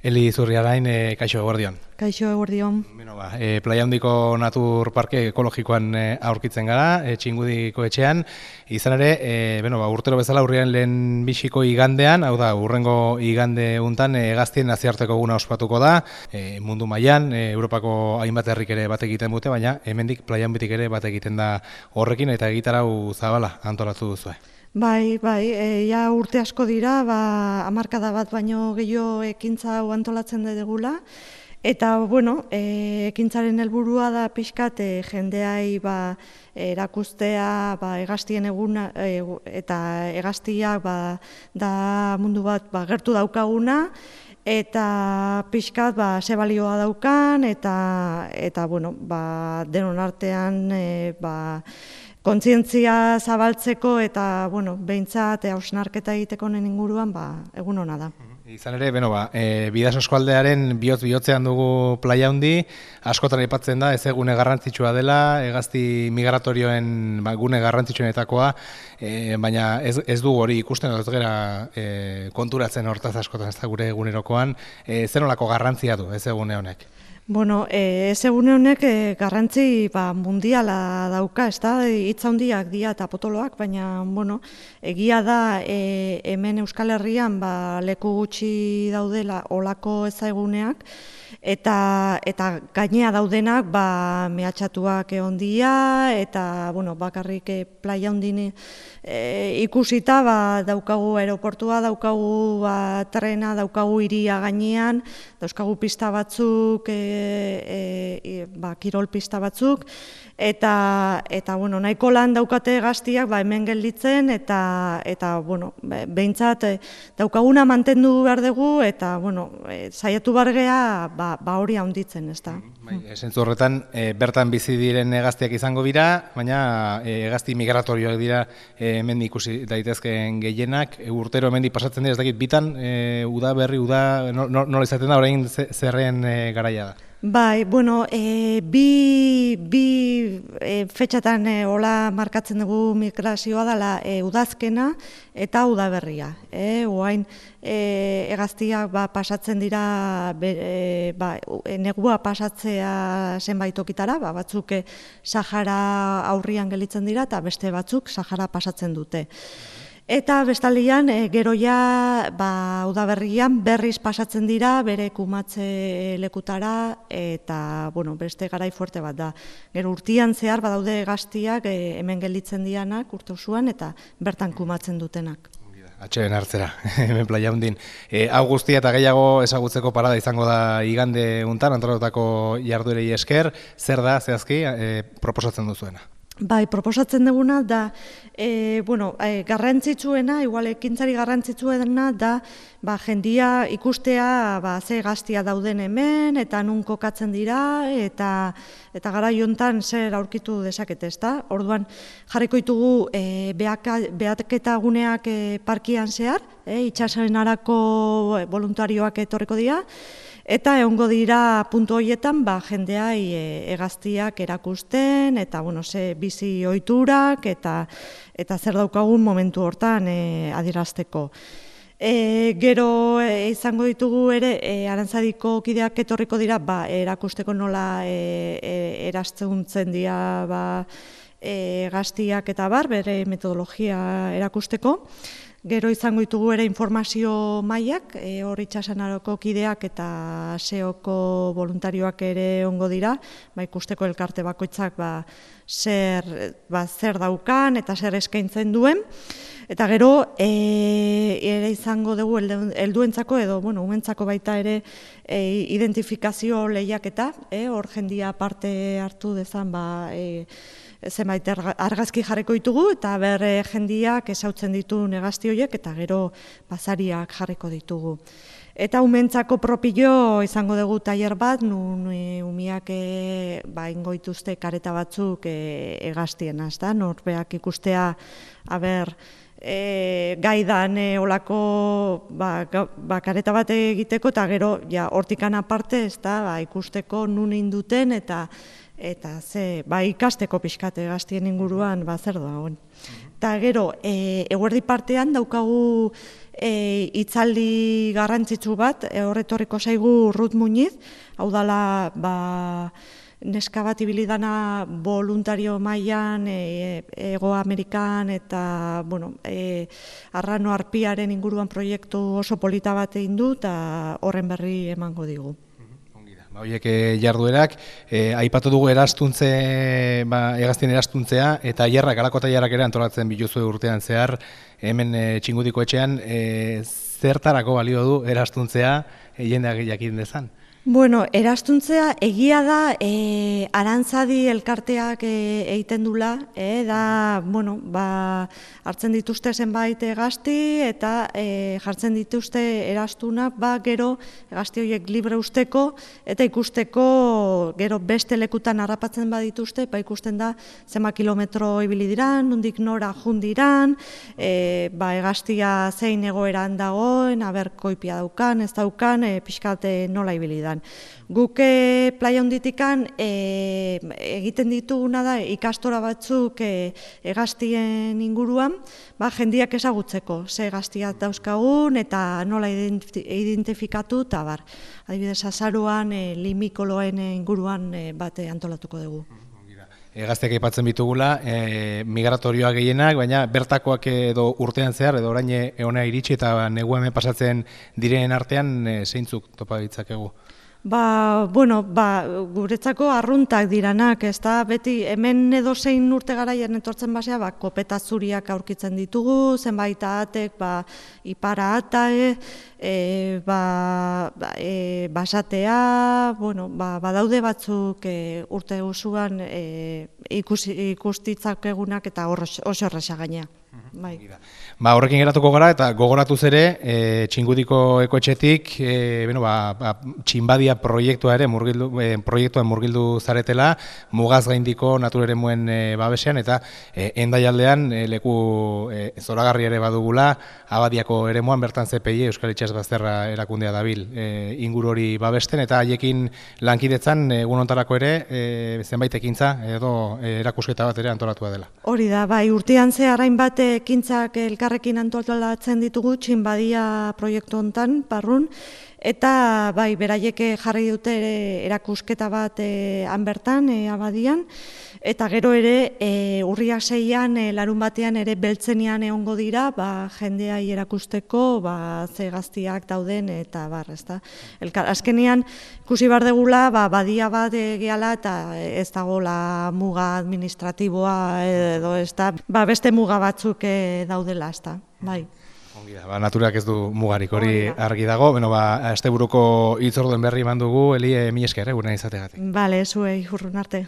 Eli Zurriarain, e, kaixo eguerdion. Kaixo eguerdion. Bueno, ba, e, Playa Hondiko Natur Parke ekologikoan e, aurkitzen gara, e, txingudiko etxean. Izan ere, e, bueno, ba, urtero bezala urrian lehen bisiko igandean, hau da, urrengo igande untan, e, gaztien naziarteko guna ospatuko da, e, mundu mailan e, Europako hainbat herrik ere bat egiten dute, baina hemendik Playa Honditik ere bat egiten da horrekin, eta egitarau zabala antolatu duzu. Bai, bai, e, ja urte asko dira, ba, amarkada bat baino gehiago ekintza hau antolatzen dugula. Eta, bueno, e, ekintzaren helburua da pixkat e, jendeai ba, erakustea ba, egaztien eguna e, eta egaztiak ba, da mundu bat ba, gertu daukaguna eta pixkat ba, ze balioa daukan eta, eta bueno, ba, denon artean e, ba, kontzientzia zabaltzeko eta bueno, behintzat hausnarketa egiteko nen inguruan ba, egun hona da. Izan ere, beno ba, e, bidaz eskualdearen bihotz bihotzean dugu playa handi, askotan aipatzen da, ez egune garrantzitsua dela, egazti migratorioen ba, gune garrantzitsuenetakoa, e, baina ez, ez du hori ikusten, ez gara e, konturatzen hortaz askotan ez da gure egunerokoan, e, zer nolako garrantzia du ez egune honek? Bueno, e, ez egune honek e, garrantzi ba, mundiala dauka, ez da, hitz handiak dia eta potoloak, baina, bueno, egia da e, hemen Euskal Herrian ba, leku gutxi daudela olako ezaguneak, eta, eta gainea daudenak ba, mehatxatuak egon dia, eta, bueno, bakarrik e, playa hondini e, ikusita, ba, daukagu aeroportua, daukagu ba, trena, daukagu iria gainean, dauzkagu pista batzuk, e, e, e, ba, kirol pista batzuk, eta, eta bueno, nahiko lan daukate gaztiak ba, hemen gelditzen, eta, eta bueno, behintzat e, daukaguna mantendu behar dugu, eta bueno, e, saiatu bargea ba, ba hori handitzen, ez da. Bai, esentzu horretan, e, bertan bizi diren egaztiak izango dira, baina e, egazti migratorioak dira hemen ikusi daitezkeen gehienak, urtero hemen pasatzen dira, ez dakit, bitan, e, uda berri, uda, nola no, izaten da, orain zerren e, garaia da? Bai, bueno, e, bi, bi e, fetxatan e, hola markatzen dugu migrazioa dela e, udazkena eta udaberria. E, Oain e, egaztiak ba, pasatzen dira, be, e, ba, negua pasatzea zenbait okitara, ba, batzuk Sahara aurrian gelitzen dira eta beste batzuk Sahara pasatzen dute. Eta bestalian, e, gero ja, ba, udaberrian berriz pasatzen dira, bere kumatze lekutara, eta, bueno, beste garai fuerte bat da. Gero urtian zehar, badaude gaztiak, e, hemen gelditzen dianak, urte usuan, eta bertan kumatzen dutenak. Atxeen hartzera, hemen playa hundin. E, hau guztia eta gehiago ezagutzeko parada izango da igande untan, antaratutako jarduerei esker, zer da, zehazki, e, proposatzen duzuena? Bai, proposatzen duguna da, e, bueno, e, garrantzitsuena, igual ekintzari garrantzitsuena da, ba, jendia ikustea ba, ze gaztia dauden hemen, eta nun kokatzen dira, eta eta gara jontan zer aurkitu dezakete, ez da? Orduan, jarriko ditugu e, behatketa guneak e, parkian zehar, e, itxasaren arako voluntarioak etorriko dira, Eta egongo dira puntu horietan ba, jendeai e, egaztiak erakusten eta bueno, ze bizi ohiturak eta eta zer daukagun momentu hortan e, adirazteko. E, gero e, izango ditugu ere e, arantzadiko kideak etorriko dira ba, erakusteko nola e, e, eraztuntzen dira ba, e, gaztiak eta bar, bere metodologia erakusteko. Gero izango ditugu ere informazio mailak, e, hor itxasanaroko kideak eta seoko voluntarioak ere ongo dira, ba, ikusteko elkarte bakoitzak ba, zer, ba, zer daukan eta zer eskaintzen duen. Eta gero, e, ere izango dugu helduentzako edo, bueno, umentzako baita ere e, identifikazio lehiak eta, e, hor jendia parte hartu dezan, ba, e, zenbait argazki jarriko ditugu eta ber jendiak esautzen ditu negazti horiek eta gero bazariak jarriko ditugu. Eta umentzako propio izango dugu tailer bat, nun umiak e, ba, ingoituzte kareta batzuk e, egaztien, ez da? Norbeak ikustea, haber, e, gaidan e, olako ba, ba, kareta bat egiteko, eta gero, ja, hortikan aparte, ez da, ba, ikusteko nun induten, eta eta ze ba, ikasteko pixkate gaztien inguruan ba, zer da. Eta gero, e, eguerdi partean daukagu e, itzaldi garrantzitsu bat, e, horretorriko zaigu Ruth Muñiz, hau dala, ba, neska bat ibilidana voluntario mailan e, ego Amerikan eta bueno, e, arrano arpiaren inguruan proiektu oso polita bat egin du eta horren berri emango digu. Ba, Oiek jarduerak, e, aipatu dugu erastuntze, ba, egaztien erastuntzea, eta jarrak, alako eta jarrak ere antolatzen bituzu urtean zehar, hemen e, txingudiko etxean, e, zertarako balio du erastuntzea, e, jendeak jakin dezan? Bueno, erastuntzea egia da e, arantzadi elkarteak e, egiten dula, e, da, bueno, ba, hartzen dituzte zenbait gazti eta e, jartzen dituzte erastunak, ba, gero gazti horiek libre usteko eta ikusteko gero beste lekutan harrapatzen badituzte, ba, ikusten da zema kilometro ibili diran, nondik nora jundiran, e, ba, egaztia zein egoeran dagoen, aberkoipia daukan, ez daukan, e, pixkate nola ibili da. Guk e, playa honditikan e, egiten dituguna da ikastora batzuk e, inguruan, ba, jendiak ezagutzeko, ze egaztiak dauzkagun eta nola identifikatu eta bar. Adibidez, azaruan e, limikoloen inguruan e, bate antolatuko dugu. Gazteak aipatzen bitugula, e, migratorioak gehienak, baina bertakoak edo urtean zehar, edo orain egonea iritsi eta negu hemen pasatzen direnen artean, e, zeintzuk topa ditzakegu? Ba, bueno, ba, guretzako arruntak diranak, ez da, beti hemen edo zein urte garaian etortzen basea, ba, kopeta zuriak aurkitzen ditugu, zenbait atek, ba, ipara atae, e, ba, ba, e, basatea, bueno, ba, badaude batzuk e, urte usuan e, ikustitzak egunak eta oso erresa gainea. Bai. Ba, horrekin geratuko gara eta gogoratuz ere, e, txingudiko ekoetxetik, e, bueno, ba, ba, txinbadia proiektua ere murgildu, e, proiektuan murgildu zaretela, mugaz gaindiko naturere muen e, babesean, eta e, endaialdean e, leku e, zoragarri ere badugula, abadiako ere muan bertan ZPI, Euskal Itxas Bazterra erakundea dabil e, inguru hori babesten, eta haiekin lankidetzan egun ontarako ere, e, zenbait ekintza edo erakusketa bat ere antolatua dela. Hori da, bai, urtean ze arain bat ekintzak elkarrekin antolatzen ditugu txinbadia proiektu hontan, parrun, eta bai, beraieke jarri dute erakusketa bat e, han bertan, e, abadian, eta gero ere e, urria seian, e, larun batean ere beltzenian egongo dira, ba, jendea erakusteko, ba, ze gaztiak dauden, eta bar, ez da. Elkar, azkenean, ikusi bar degula, ba, badia bat egiala, eta ez dago la muga administratiboa edo ez da, ba, beste muga batzuk e, daudela, ez da, bai. Ongi da, ba, naturak ez du mugarik hori argi dago, beno ba, este buruko hitzorduen berri eman dugu, Eli, mi esker, eh, izategatik. Bale, zuei, hurrun arte.